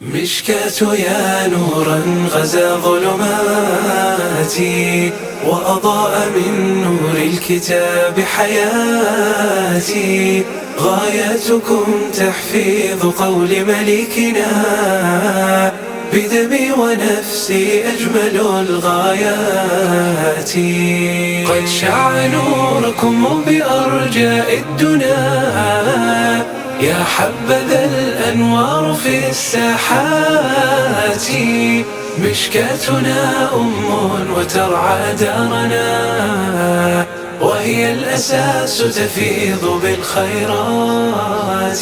مشكاة يا نورا غزا ظلماتي وأضاء من نور الكتاب حياتي. غايتكم تحفيظ قول ملكنا بدمي ونفسي أجمل الغايات. قد شع نوركم بأرجاء الدنا يا حبذا الأنوار في الساحات. مشكاتنا أم وترعى دارنا وهي الأساس تفيض بالخيرات.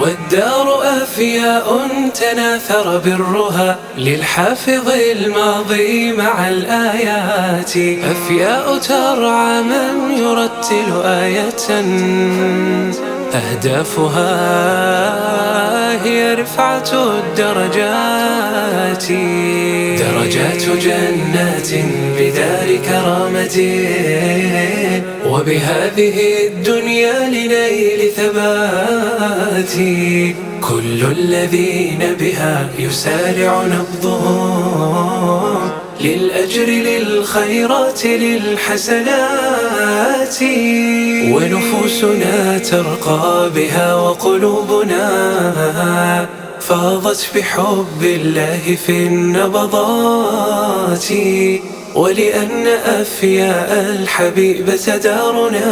والدار أفياء تناثر برها للحافظ الماضي مع الآيات. أفياء ترعى من يرتل آية. أهدافها هي رفعة الدرجات. درجات جنات بدار كرامة. وبهذه الدنيا لنيل ثبات. كل الذين بها يسارع نبضهم للأجر للخيرات للحسنات. ونفوسنا ترقى بها وقلوبنا فاضت بحب الله في النبضات. ولأن أفياء الحبيبة دارنا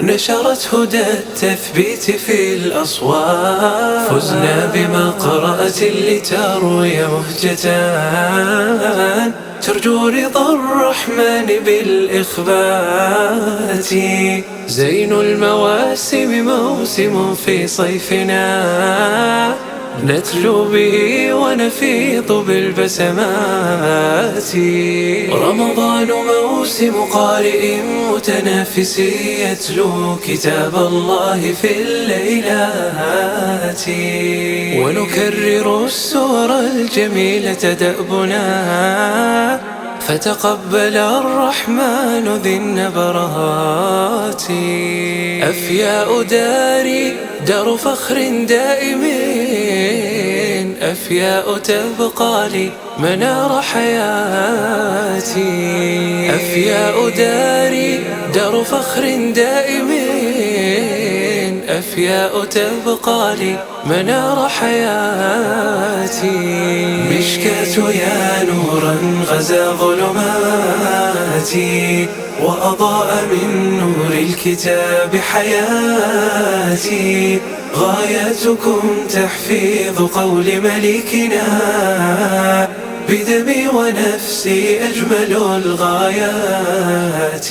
نشرت هدى التثبيت في الأصوات. فزنا بمقرأة لتروي مهجتان. ترجو رضا الرحمن بالإخبات. زين المواسم موسم في صيفنا. نتلو به ونفيض بالبسمات رمضان موسم قارئ متنافس يتلو كتاب الله في الليلات. ونكرر السور الجميلة دأبنا فتقبل الرحمن ذي النبرات. أفياء داري دار فخر دائمين أفياء تبقى لي منار حياتي. أفياء داري دار فخر دائمين أفياء تبقى لي منار حياتي. مشكاة يا نورا غزا ظلماتي وأضاء من نور الكتاب حياتي. غايتكم تحفيظ قول ملكنا بدمي ونفسي أجمل الغايات.